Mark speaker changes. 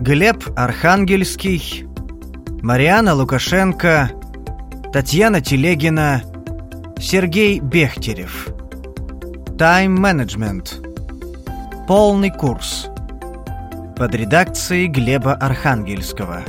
Speaker 1: Глеб Архангельский, Мариана Лукашенко, Татьяна Телегина, Сергей Бехтерев. Тайм-менеджмент. Полный курс. Под редакцией Глеба Архангельского.